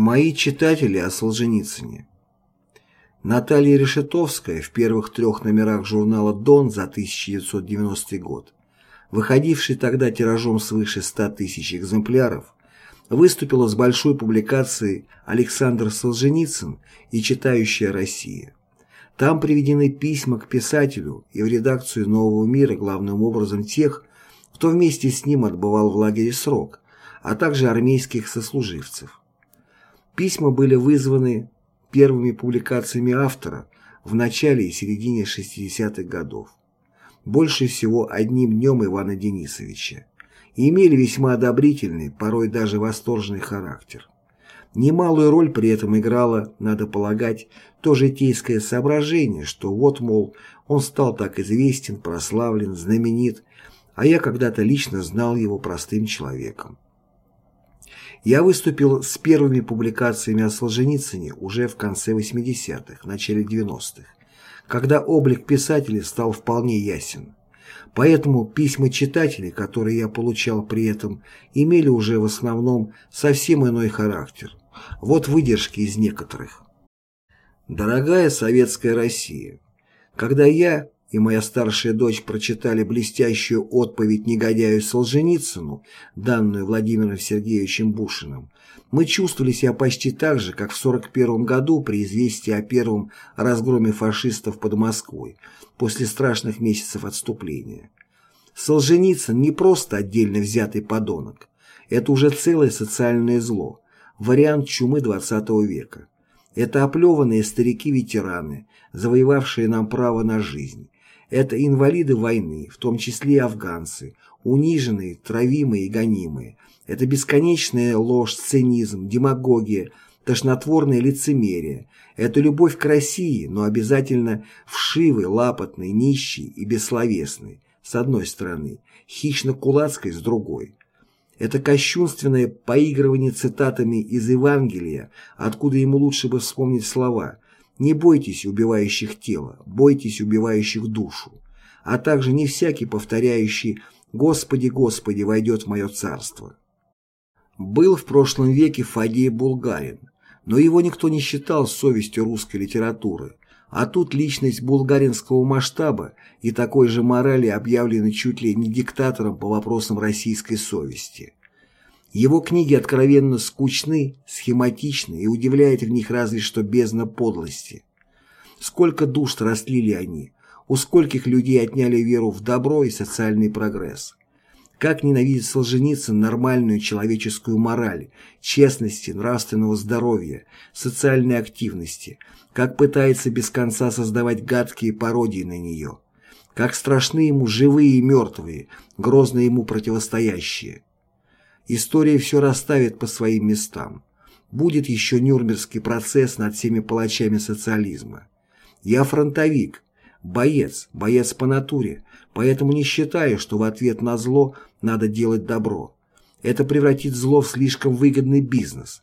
Мои читатели о Солженицыне. Наталья Решетовская в первых трех номерах журнала «Дон» за 1990 год, выходивший тогда тиражом свыше 100 тысяч экземпляров, выступила с большой публикацией «Александр Солженицын и читающая Россия». Там приведены письма к писателю и в редакцию «Нового мира» главным образом тех, кто вместе с ним отбывал в лагере срок, а также армейских сослуживцев. Письма были вызваны первыми публикациями автора в начале и середине 60-х годов. Больше всего одним днем Ивана Денисовича. И имели весьма одобрительный, порой даже восторженный характер. Немалую роль при этом играло, надо полагать, то житейское соображение, что вот, мол, он стал так известен, прославлен, знаменит, а я когда-то лично знал его простым человеком. Я выступил с первыми публикациями о Солженицыне уже в конце 80-х, начале 90-х, когда облик писателя стал вполне ясен. Поэтому письма читателей, которые я получал при этом, имели уже в основном совсем иной характер. Вот выдержки из некоторых. «Дорогая советская Россия, когда я, и моя старшая дочь прочитали блестящую отповедь негодяю Солженицыну, данную Владимиром Сергеевичем Бушиным, мы чувствовали себя почти так же, как в 1941 году при известии о первом разгроме фашистов под Москвой после страшных месяцев отступления. Солженицын не просто отдельно взятый подонок, это уже целое социальное зло, вариант чумы XX века. Это оплеванные старики-ветераны, завоевавшие нам право на жизнь, это инвалиды войны, в том числе и афганцы, униженные, травимые и гонимые. Это бесконечная ложь, цинизм, демагогия, тошнотворное лицемерие. Это любовь к России, но обязательно вшивый, лапотный, нищий и бессловесный, с одной стороны, хищно-кулацкой с другой. Это кощунственное поигрывание цитатами из Евангелия, откуда ему лучше бы вспомнить слова – не бойтесь убивающих тело, бойтесь убивающих душу, а также не всякий повторяющий «Господи, Господи, войдет в мое царство». Был в прошлом веке Фадей Булгарин, но его никто не считал совестью русской литературы, а тут личность булгаринского масштаба и такой же морали объявлены чуть ли не диктатором по вопросам российской совести. Его книги откровенно скучны, схематичны и удивляет в них разве что бездна подлости. Сколько душ растлили они, у скольких людей отняли веру в добро и социальный прогресс. Как ненавидит Солженицын нормальную человеческую мораль, честности, нравственного здоровья, социальной активности, как пытается без конца создавать гадкие пародии на нее, как страшны ему живые и мертвые, грозно ему противостоящие. История все расставит по своим местам. Будет еще Нюрнбергский процесс над всеми палачами социализма. Я фронтовик, боец, боец по натуре, поэтому не считаю, что в ответ на зло надо делать добро. Это превратит зло в слишком выгодный бизнес.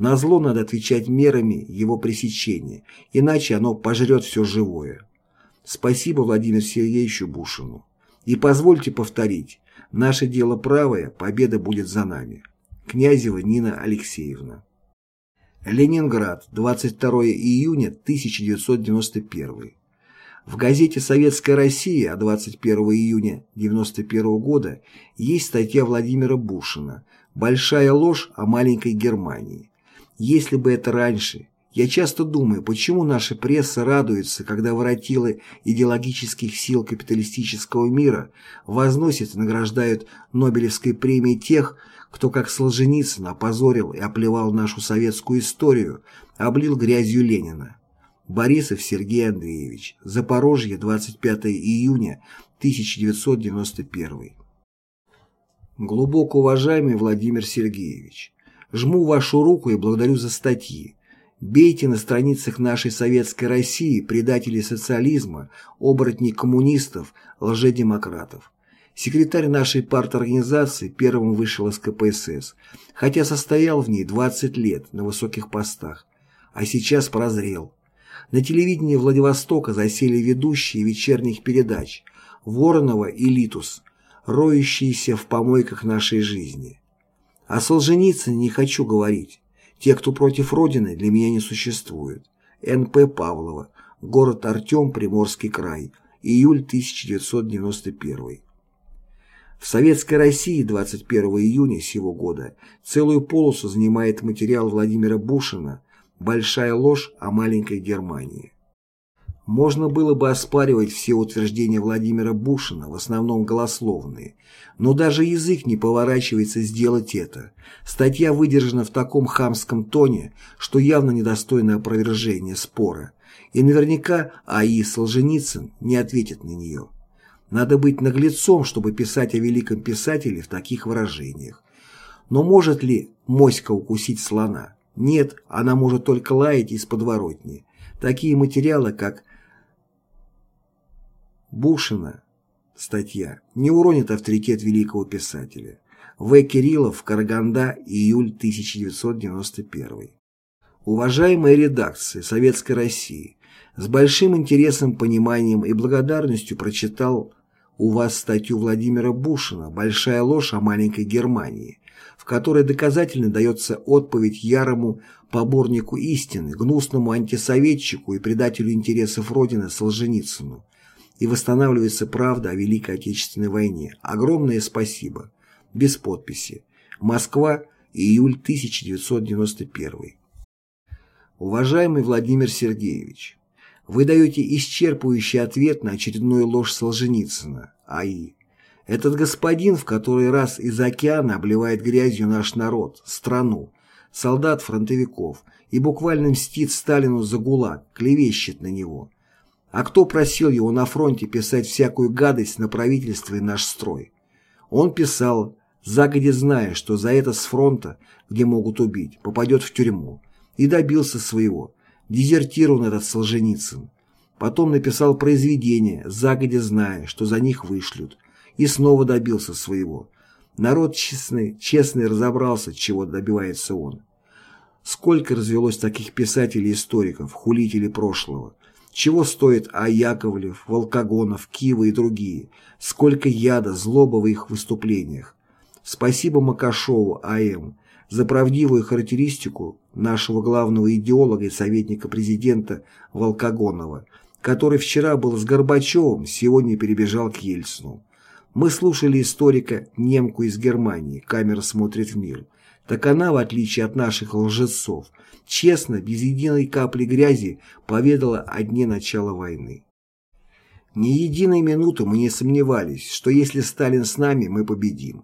На зло надо отвечать мерами его пресечения, иначе оно пожрет все живое. Спасибо Владимиру Сергеевичу Бушину. И позвольте повторить, Наше дело правое, победа будет за нами. Князева Нина Алексеевна. Ленинград, 22 июня 1991. В газете «Советская Россия» 21 июня 1991 года есть статья Владимира Бушина «Большая ложь о маленькой Германии». Если бы это раньше, я часто думаю, почему наша пресса радуется, когда воротилы идеологических сил капиталистического мира возносят и награждают Нобелевской премией тех, кто, как Солженицын, опозорил и оплевал нашу советскую историю, облил грязью Ленина. Борисов Сергей Андреевич. Запорожье, 25 июня 1991. Глубоко уважаемый Владимир Сергеевич, жму вашу руку и благодарю за статьи. Бейте на страницах нашей советской России предателей социализма, оборотней коммунистов, лжедемократов. Секретарь нашей парторганизации первым вышел из КПСС, хотя состоял в ней 20 лет на высоких постах, а сейчас прозрел. На телевидении Владивостока засели ведущие вечерних передач Воронова и Литус, роющиеся в помойках нашей жизни. О Солженицыне не хочу говорить. Те, кто против Родины, для меня не существует. Н.П. Павлова. Город Артем, Приморский край. Июль 1991. В Советской России 21 июня сего года целую полосу занимает материал Владимира Бушина «Большая ложь о маленькой Германии». Можно было бы оспаривать все утверждения Владимира Бушина, в основном голословные, но даже язык не поворачивается сделать это. Статья выдержана в таком хамском тоне, что явно недостойно опровержения спора, и наверняка А.И. Солженицын не ответит на нее. Надо быть наглецом, чтобы писать о великом писателе в таких выражениях. Но может ли моська укусить слона? Нет, она может только лаять из подворотни. Такие материалы, как Бушина статья не уронит авторитет великого писателя. В. Кириллов, Караганда, июль 1991. Уважаемая редакция Советской России, с большим интересом, пониманием и благодарностью прочитал у вас статью Владимира Бушина «Большая ложь о маленькой Германии», в которой доказательно дается отповедь ярому поборнику истины, гнусному антисоветчику и предателю интересов Родины Солженицыну, и восстанавливается правда о Великой Отечественной войне. Огромное спасибо. Без подписи. Москва, июль 1991. Уважаемый Владимир Сергеевич, вы даете исчерпывающий ответ на очередную ложь Солженицына, АИ. Этот господин в который раз из океана обливает грязью наш народ, страну, солдат-фронтовиков и буквально мстит Сталину за ГУЛАГ, клевещет на него – а кто просил его на фронте писать всякую гадость на правительство и наш строй? Он писал, загодя зная, что за это с фронта, где могут убить, попадет в тюрьму. И добился своего. Дезертирован этот Солженицын. Потом написал произведения, загодя зная, что за них вышлют. И снова добился своего. Народ честный, честный разобрался, чего добивается он. Сколько развелось таких писателей-историков, хулителей прошлого, чего стоит А. Яковлев, Волкогонов, Кива и другие? Сколько яда, злобы в их выступлениях. Спасибо Макашову А.М. за правдивую характеристику нашего главного идеолога и советника президента Волкогонова, который вчера был с Горбачевым, сегодня перебежал к Ельцину. Мы слушали историка немку из Германии, камера смотрит в мир. Так она, в отличие от наших лжецов, честно, без единой капли грязи, поведала о дне начала войны. Ни единой минуты мы не сомневались, что если Сталин с нами, мы победим.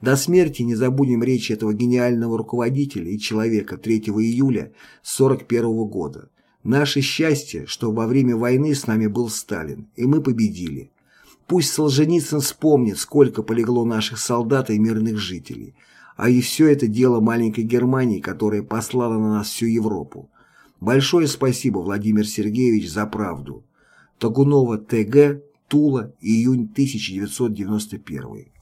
До смерти не забудем речи этого гениального руководителя и человека 3 июля 1941 года. Наше счастье, что во время войны с нами был Сталин, и мы победили. Пусть Солженицын вспомнит, сколько полегло наших солдат и мирных жителей – а и все это дело маленькой Германии, которая послала на нас всю Европу. Большое спасибо, Владимир Сергеевич, за правду. Тагунова Т.Г., Тула, июнь 1991.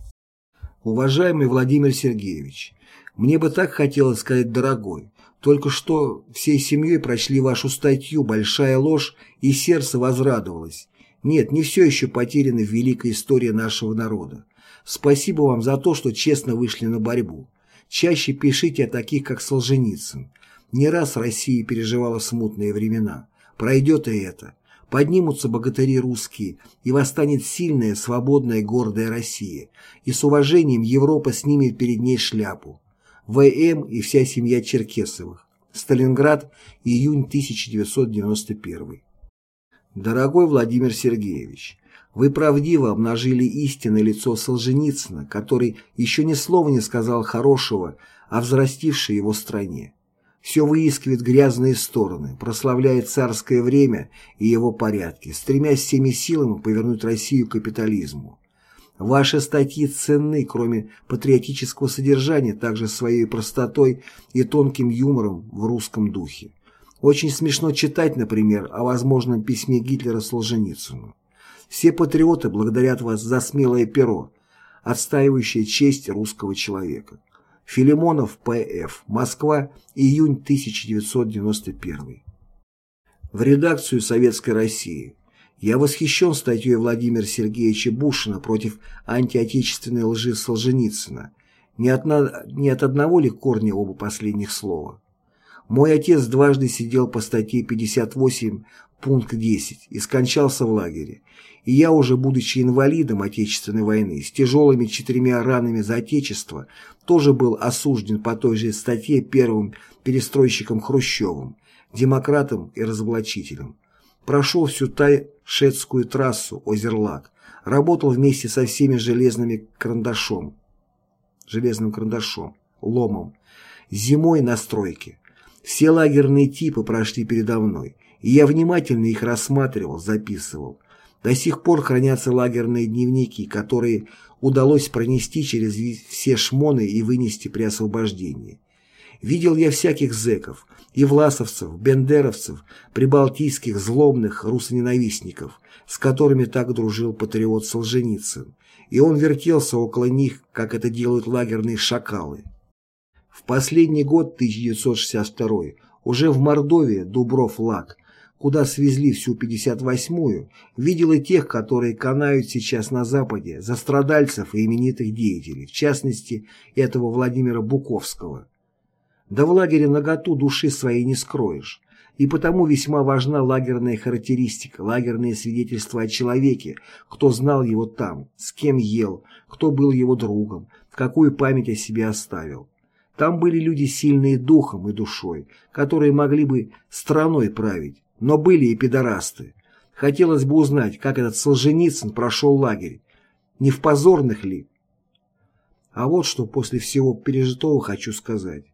Уважаемый Владимир Сергеевич, мне бы так хотелось сказать «дорогой», только что всей семьей прочли вашу статью «Большая ложь» и сердце возрадовалось. Нет, не все еще потеряно в великой истории нашего народа. Спасибо вам за то, что честно вышли на борьбу. Чаще пишите о таких, как Солженицын. Не раз Россия переживала смутные времена. Пройдет и это. Поднимутся богатыри русские, и восстанет сильная, свободная, гордая Россия. И с уважением Европа снимет перед ней шляпу. В.М. и вся семья Черкесовых. Сталинград, июнь 1991. Дорогой Владимир Сергеевич, вы правдиво обнажили истинное лицо Солженицына, который еще ни слова не сказал хорошего о взрастившей его стране. Все выискивает грязные стороны, прославляет царское время и его порядки, стремясь всеми силами повернуть Россию к капитализму. Ваши статьи ценны, кроме патриотического содержания, также своей простотой и тонким юмором в русском духе. Очень смешно читать, например, о возможном письме Гитлера Солженицыну. Все патриоты благодарят вас за смелое перо, отстаивающее честь русского человека. Филимонов П.Ф. Москва, июнь 1991. В редакцию Советской России. Я восхищен статьей Владимира Сергеевича Бушина против антиотечественной лжи Солженицына. Не от, не от одного ли корня оба последних слова? Мой отец дважды сидел по статье 58 пункт 10 и скончался в лагере. И я уже, будучи инвалидом Отечественной войны, с тяжелыми четырьмя ранами за Отечество, тоже был осужден по той же статье первым перестройщиком Хрущевым, демократом и разоблачителем. Прошел всю Тайшетскую трассу Озерлак, работал вместе со всеми железными карандашом, железным карандашом, ломом, зимой на стройке. Все лагерные типы прошли передо мной, и я внимательно их рассматривал, записывал. До сих пор хранятся лагерные дневники, которые удалось пронести через все шмоны и вынести при освобождении. Видел я всяких зэков, и власовцев, бендеровцев, прибалтийских злобных русоненавистников, с которыми так дружил патриот Солженицын, и он вертелся около них, как это делают лагерные шакалы. В последний год, 1962 уже в Мордовии Дубров-Лак куда свезли всю 58-ю, видел и тех, которые канают сейчас на Западе, за страдальцев и именитых деятелей, в частности, этого Владимира Буковского. Да в лагере наготу души своей не скроешь, и потому весьма важна лагерная характеристика, лагерные свидетельства о человеке, кто знал его там, с кем ел, кто был его другом, какую память о себе оставил. Там были люди сильные духом и душой, которые могли бы страной править, но были и пидорасты. Хотелось бы узнать, как этот Солженицын прошел лагерь. Не в позорных ли? А вот что после всего пережитого хочу сказать.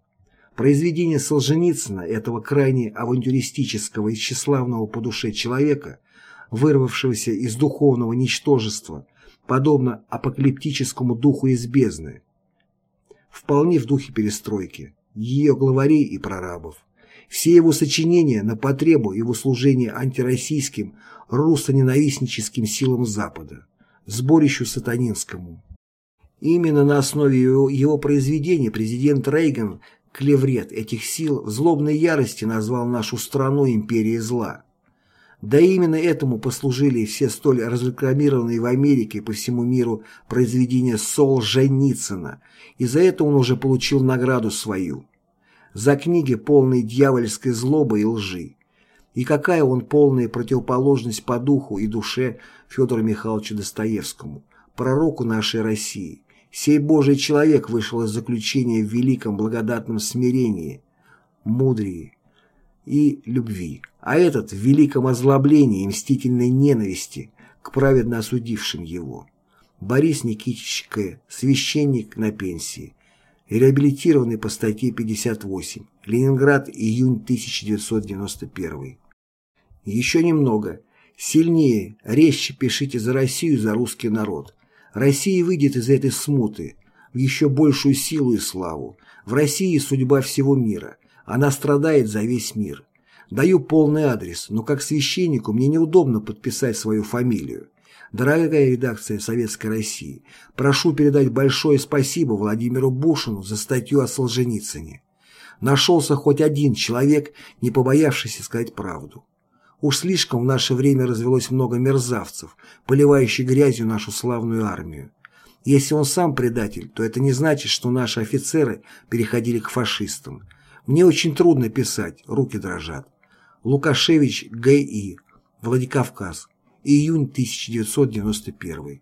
Произведение Солженицына, этого крайне авантюристического и тщеславного по душе человека, вырвавшегося из духовного ничтожества, подобно апокалиптическому духу из бездны, вполне в духе перестройки, ее главарей и прорабов. Все его сочинения на потребу его служения антироссийским, руссоненавистническим силам Запада, сборищу сатанинскому. Именно на основе его, его произведений президент Рейган клеврет этих сил в злобной ярости назвал нашу страну империей зла. Да именно этому послужили все столь разрекламированные в Америке и по всему миру произведения Солженицына, и за это он уже получил награду свою за книги, полные дьявольской злобы и лжи. И какая он полная противоположность по духу и душе Федору Михайловичу Достоевскому, пророку нашей России. Сей Божий человек вышел из заключения в великом благодатном смирении, мудрии и любви, а этот в великом озлоблении и мстительной ненависти к праведно осудившим его. Борис Никитич К., священник на пенсии, реабилитированный по статье 58. Ленинград, июнь 1991. Еще немного. Сильнее, резче пишите за Россию, за русский народ. Россия выйдет из этой смуты в еще большую силу и славу. В России судьба всего мира. Она страдает за весь мир. Даю полный адрес, но как священнику мне неудобно подписать свою фамилию. Дорогая редакция Советской России, прошу передать большое спасибо Владимиру Бушину за статью о Солженицыне. Нашелся хоть один человек, не побоявшийся сказать правду. Уж слишком в наше время развелось много мерзавцев, поливающих грязью нашу славную армию. Если он сам предатель, то это не значит, что наши офицеры переходили к фашистам. Мне очень трудно писать, руки дрожат. Лукашевич Г.И. Владикавказ июнь 1991.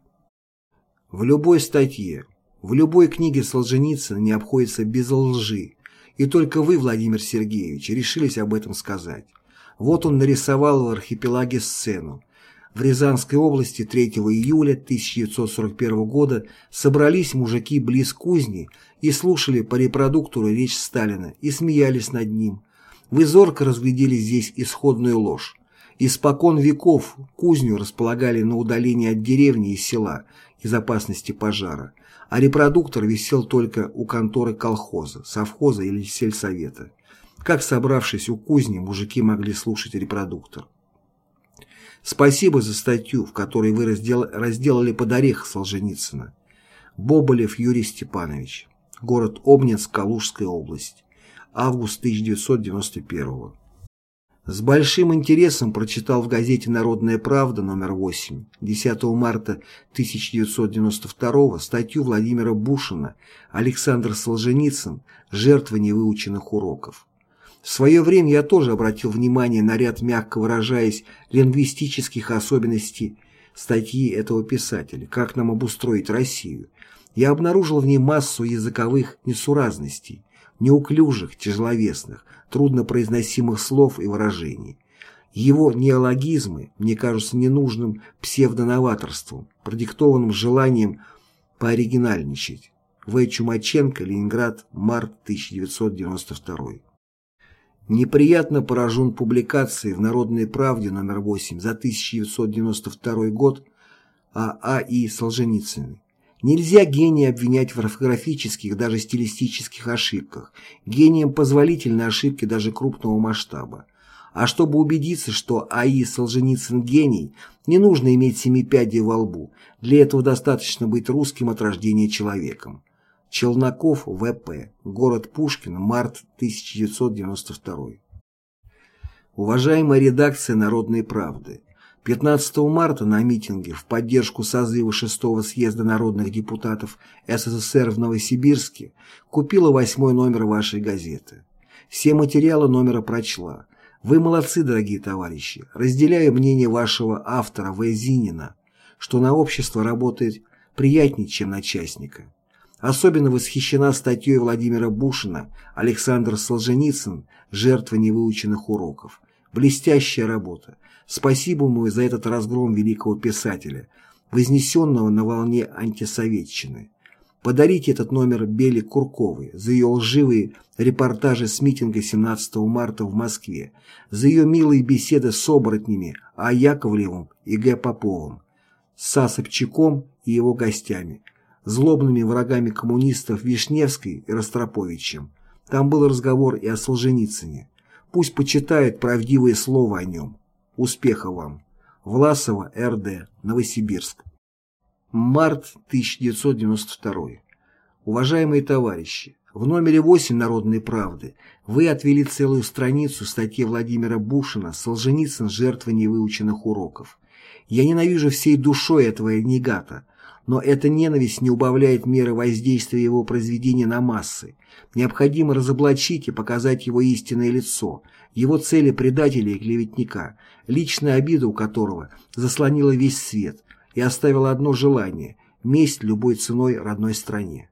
В любой статье, в любой книге Солженицына не обходится без лжи, и только вы, Владимир Сергеевич, решились об этом сказать. Вот он нарисовал в архипелаге сцену. В Рязанской области 3 июля 1941 года собрались мужики близ кузни и слушали по репродуктору речь Сталина и смеялись над ним. Вы зорко разглядели здесь исходную ложь. Испокон веков кузню располагали на удалении от деревни и села из опасности пожара, а репродуктор висел только у конторы колхоза, совхоза или сельсовета. Как собравшись у кузни, мужики могли слушать репродуктор. Спасибо за статью, в которой вы раздел... разделали под орех Солженицына. Боболев Юрий Степанович. Город Обнинск, Калужская область. Август 1991 с большим интересом прочитал в газете «Народная правда» номер 8 10 марта 1992 статью Владимира Бушина «Александр Солженицын. Жертва невыученных уроков». В свое время я тоже обратил внимание на ряд, мягко выражаясь, лингвистических особенностей статьи этого писателя «Как нам обустроить Россию». Я обнаружил в ней массу языковых несуразностей, неуклюжих, тяжеловесных, труднопроизносимых слов и выражений. Его неологизмы мне кажутся ненужным псевдоноваторством, продиктованным желанием пооригинальничать. В. Чумаченко, Ленинград, март 1992. Неприятно поражен публикацией в «Народной правде» номер 8 за 1992 год о А.И. Солженицыне. Нельзя гения обвинять в орфографических, даже стилистических ошибках. Гением позволительны ошибки даже крупного масштаба. А чтобы убедиться, что А.И. Солженицын гений, не нужно иметь семи пядей во лбу. Для этого достаточно быть русским от рождения человеком. Челноков, В.П. Город Пушкин, март 1992. Уважаемая редакция «Народной правды», 15 марта на митинге в поддержку созыва 6-го съезда народных депутатов СССР в Новосибирске купила восьмой номер вашей газеты. Все материалы номера прочла. Вы молодцы, дорогие товарищи. Разделяю мнение вашего автора В. Зинина, что на общество работает приятнее, чем на частника. Особенно восхищена статьей Владимира Бушина «Александр Солженицын. Жертва невыученных уроков». Блестящая работа. Спасибо ему за этот разгром великого писателя, вознесенного на волне антисоветчины. Подарите этот номер Беле Курковой за ее лживые репортажи с митинга 17 марта в Москве, за ее милые беседы с оборотнями А. Яковлевым и Г. Поповым, с А. И его гостями, злобными врагами коммунистов Вишневской и Ростроповичем. Там был разговор и о Солженицыне. Пусть почитают правдивое слово о нем. Успеха вам. Власова, РД, Новосибирск. Март 1992. Уважаемые товарищи, в номере 8 «Народной правды» вы отвели целую страницу статьи Владимира Бушина «Солженицын. Жертва невыученных уроков». Я ненавижу всей душой этого негата, но эта ненависть не убавляет меры воздействия его произведения на массы. Необходимо разоблачить и показать его истинное лицо, его цели предателя и клеветника, личная обида у которого заслонила весь свет и оставила одно желание – месть любой ценой родной стране.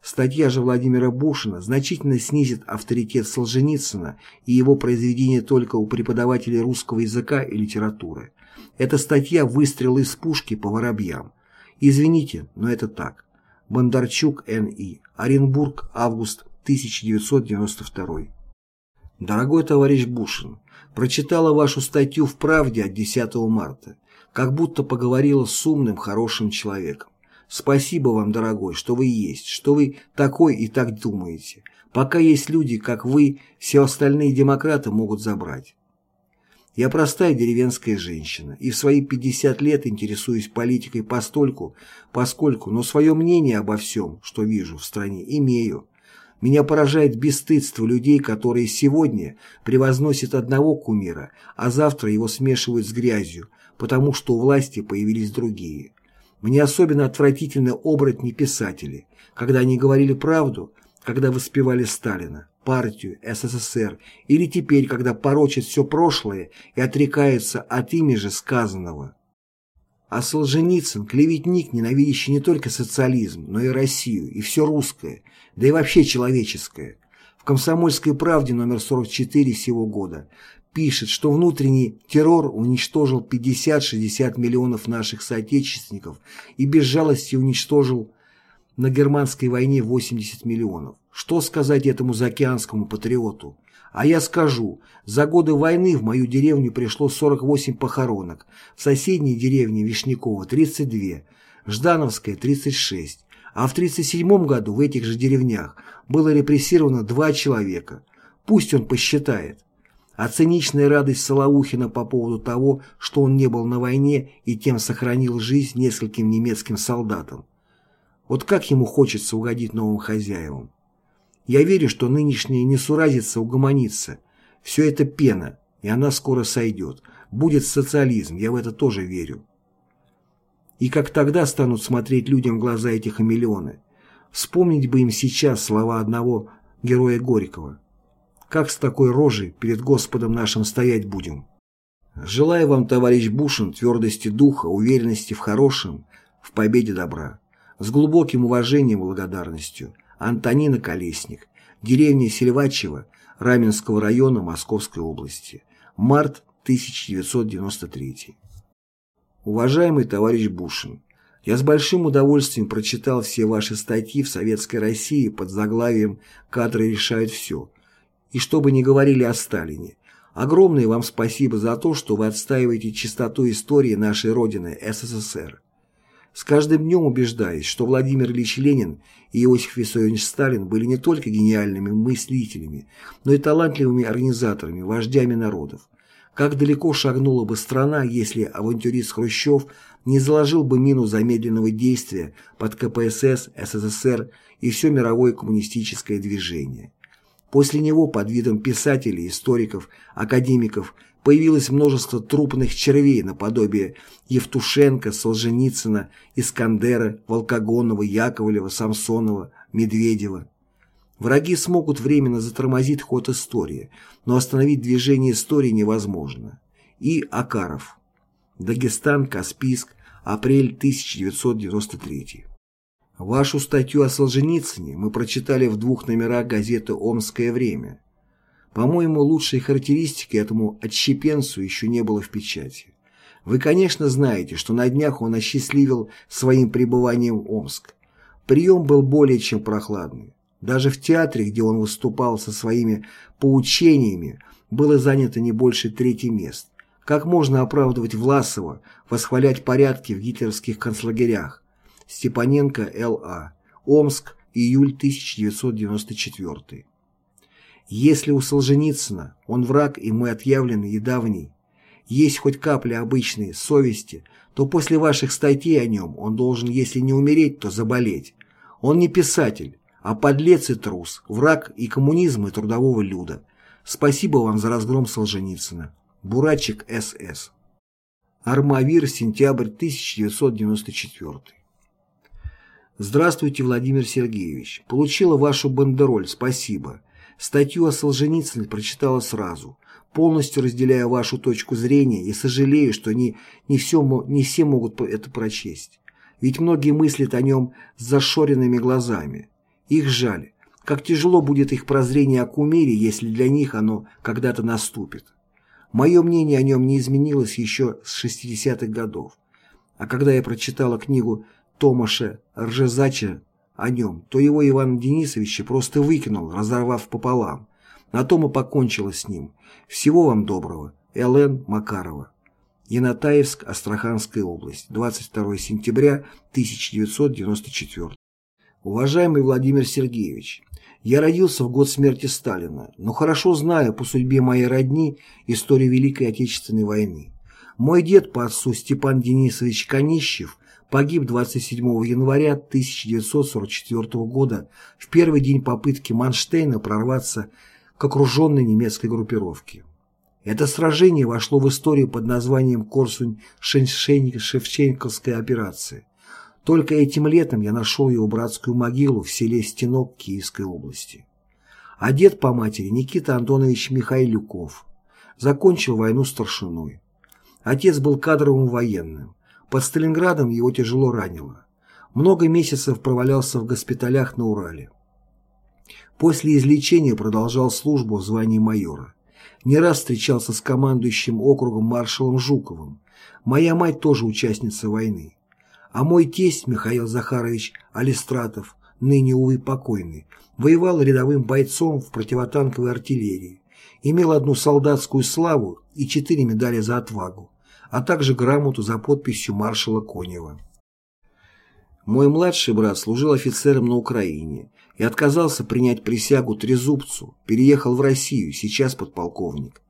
Статья же Владимира Бушина значительно снизит авторитет Солженицына и его произведения только у преподавателей русского языка и литературы. Эта статья – выстрел из пушки по воробьям. Извините, но это так. Бондарчук Н.И. Оренбург, август 1992. Дорогой товарищ Бушин, прочитала вашу статью в «Правде» от 10 марта. Как будто поговорила с умным, хорошим человеком. Спасибо вам, дорогой, что вы есть, что вы такой и так думаете. Пока есть люди, как вы, все остальные демократы могут забрать. Я простая деревенская женщина, и в свои 50 лет интересуюсь политикой постольку, поскольку, но свое мнение обо всем, что вижу в стране, имею. Меня поражает бесстыдство людей, которые сегодня превозносят одного кумира, а завтра его смешивают с грязью, потому что у власти появились другие. Мне особенно отвратительны оборотни-писатели, когда они говорили правду, когда воспевали Сталина партию, СССР, или теперь, когда порочат все прошлое и отрекаются от ими же сказанного. А Солженицын – клеветник, ненавидящий не только социализм, но и Россию, и все русское, да и вообще человеческое. В «Комсомольской правде» номер 44 сего года пишет, что внутренний террор уничтожил 50-60 миллионов наших соотечественников и без жалости уничтожил на германской войне 80 миллионов. Что сказать этому заокеанскому патриоту? А я скажу, за годы войны в мою деревню пришло 48 похоронок, в соседней деревне Вишнякова 32, Ждановская 36, а в 1937 году в этих же деревнях было репрессировано два человека. Пусть он посчитает. А циничная радость Солоухина по поводу того, что он не был на войне и тем сохранил жизнь нескольким немецким солдатам. Вот как ему хочется угодить новым хозяевам. Я верю, что нынешняя несуразица угомонится. Все это пена, и она скоро сойдет. Будет социализм, я в это тоже верю. И как тогда станут смотреть людям в глаза эти хамелеоны? Вспомнить бы им сейчас слова одного героя Горького. Как с такой рожей перед Господом нашим стоять будем? Желаю вам, товарищ Бушин, твердости духа, уверенности в хорошем, в победе добра. С глубоким уважением и благодарностью. Антонина Колесник. Деревня Сельвачево, Раменского района Московской области. Март 1993. Уважаемый товарищ Бушин, я с большим удовольствием прочитал все ваши статьи в Советской России под заглавием «Кадры решают все». И что бы ни говорили о Сталине, огромное вам спасибо за то, что вы отстаиваете чистоту истории нашей Родины, СССР. С каждым днем убеждаюсь, что Владимир Ильич Ленин и Иосиф Виссарионович Сталин были не только гениальными мыслителями, но и талантливыми организаторами, вождями народов. Как далеко шагнула бы страна, если авантюрист Хрущев не заложил бы мину замедленного действия под КПСС, СССР и все мировое коммунистическое движение. После него под видом писателей, историков, академиков появилось множество трупных червей наподобие Евтушенко, Солженицына, Искандера, Волкогонова, Яковлева, Самсонова, Медведева. Враги смогут временно затормозить ход истории, но остановить движение истории невозможно. И Акаров. Дагестан, Каспийск, апрель 1993. Вашу статью о Солженицыне мы прочитали в двух номерах газеты «Омское время». По-моему, лучшей характеристики этому отщепенцу еще не было в печати. Вы, конечно, знаете, что на днях он осчастливил своим пребыванием в Омск. Прием был более чем прохладный. Даже в театре, где он выступал со своими поучениями, было занято не больше трети мест. Как можно оправдывать Власова, восхвалять порядки в гитлеровских концлагерях? Степаненко Л.А. Омск, июль 1994 если у Солженицына он враг и мой отъявленный и давний, есть хоть капля обычной совести, то после ваших статей о нем он должен, если не умереть, то заболеть. Он не писатель, а подлец и трус, враг и коммунизма, и трудового люда. Спасибо вам за разгром Солженицына. Бурачек С.С. Армавир, сентябрь 1994. Здравствуйте, Владимир Сергеевич. Получила вашу бандероль, спасибо. Статью о Солженицыне прочитала сразу, полностью разделяя вашу точку зрения и сожалею, что не, не, все, не все могут это прочесть. Ведь многие мыслят о нем с зашоренными глазами. Их жаль. Как тяжело будет их прозрение о кумире, если для них оно когда-то наступит. Мое мнение о нем не изменилось еще с 60-х годов. А когда я прочитала книгу Томаша Ржезача о нем, то его Иван Денисович просто выкинул, разорвав пополам. На том и покончила с ним. Всего вам доброго. Л.Н. Макарова. Янатаевск, Астраханская область. 22 сентября 1994. Уважаемый Владимир Сергеевич, я родился в год смерти Сталина, но хорошо знаю по судьбе моей родни историю Великой Отечественной войны. Мой дед по отцу Степан Денисович Конищев погиб 27 января 1944 года в первый день попытки Манштейна прорваться к окруженной немецкой группировке. Это сражение вошло в историю под названием Корсунь-Шевченковская операция. Только этим летом я нашел его братскую могилу в селе Стенок Киевской области. А дед по матери Никита Антонович Михайлюков закончил войну старшиной. Отец был кадровым военным. Под Сталинградом его тяжело ранило. Много месяцев провалялся в госпиталях на Урале. После излечения продолжал службу в звании майора. Не раз встречался с командующим округом маршалом Жуковым. Моя мать тоже участница войны. А мой тесть Михаил Захарович Алистратов, ныне, увы, покойный, воевал рядовым бойцом в противотанковой артиллерии, имел одну солдатскую славу и четыре медали за отвагу а также грамоту за подписью маршала Конева. Мой младший брат служил офицером на Украине и отказался принять присягу Трезубцу, переехал в Россию, сейчас подполковник.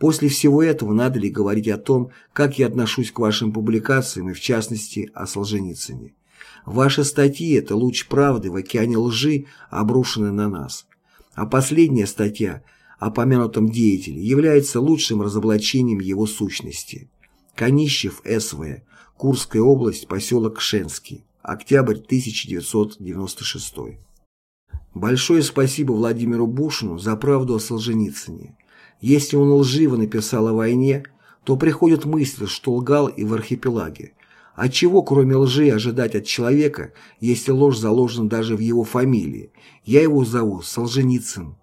После всего этого надо ли говорить о том, как я отношусь к вашим публикациям и в частности о Солженицыне? Ваши статьи – это луч правды в океане лжи, обрушенной на нас. А последняя статья о помянутом деятеле является лучшим разоблачением его сущности. Конищев С.В. Курская область, поселок Шенский. Октябрь 1996. Большое спасибо Владимиру Бушину за правду о Солженицыне. Если он лживо написал о войне, то приходит мысль, что лгал и в архипелаге. А чего, кроме лжи, ожидать от человека, если ложь заложена даже в его фамилии? Я его зову Солженицын.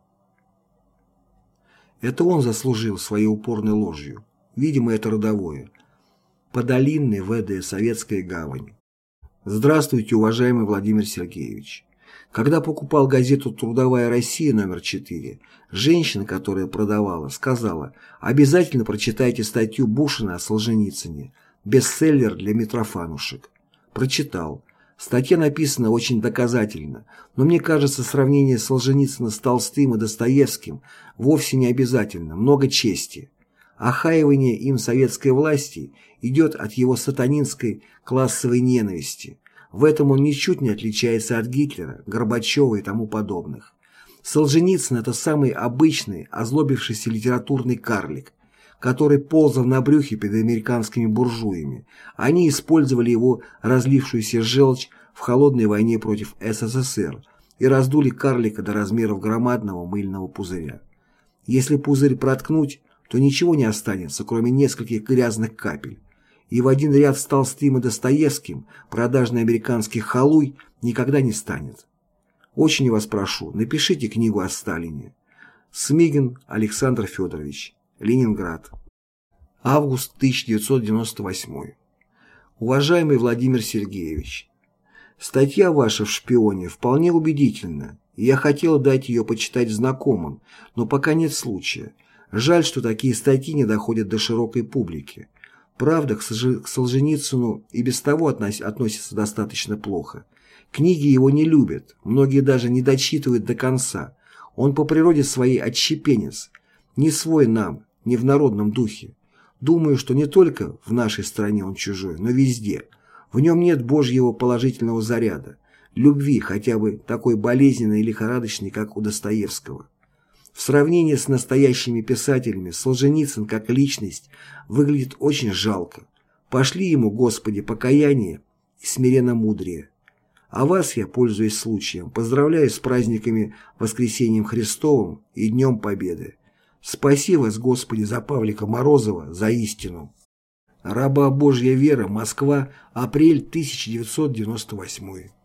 Это он заслужил своей упорной ложью. Видимо, это родовое. Подолинный ВД «Советская гавань». Здравствуйте, уважаемый Владимир Сергеевич. Когда покупал газету «Трудовая Россия» номер 4, женщина, которая продавала, сказала, обязательно прочитайте статью Бушина о Солженицыне, бестселлер для Митрофанушек. Прочитал. Статья написана очень доказательно, но мне кажется, сравнение Солженицына с Толстым и Достоевским вовсе не обязательно, много чести. Охаивание им советской власти идет от его сатанинской классовой ненависти. В этом он ничуть не отличается от Гитлера, Горбачева и тому подобных. Солженицын – это самый обычный, озлобившийся литературный карлик, который ползал на брюхе перед американскими буржуями. Они использовали его разлившуюся желчь в холодной войне против СССР и раздули карлика до размеров громадного мыльного пузыря. Если пузырь проткнуть, то ничего не останется, кроме нескольких грязных капель и в один ряд с Толстым и Достоевским продажный американский халуй никогда не станет. Очень вас прошу, напишите книгу о Сталине. Смигин Александр Федорович. Ленинград. Август 1998. Уважаемый Владимир Сергеевич, статья ваша в «Шпионе» вполне убедительна, и я хотел дать ее почитать знакомым, но пока нет случая. Жаль, что такие статьи не доходят до широкой публики. Правда, к Солженицыну и без того относится достаточно плохо. Книги его не любят, многие даже не дочитывают до конца. Он по природе своей отщепенец, не свой нам, не в народном духе. Думаю, что не только в нашей стране он чужой, но везде. В нем нет божьего положительного заряда, любви хотя бы такой болезненной и лихорадочной, как у Достоевского. В сравнении с настоящими писателями Солженицын как личность выглядит очень жалко. Пошли ему, Господи, покаяние и смиренно мудрее. А вас я, пользуясь случаем, поздравляю с праздниками Воскресением Христовым и Днем Победы. Спаси вас, Господи, за Павлика Морозова, за истину. Раба Божья вера, Москва, апрель 1998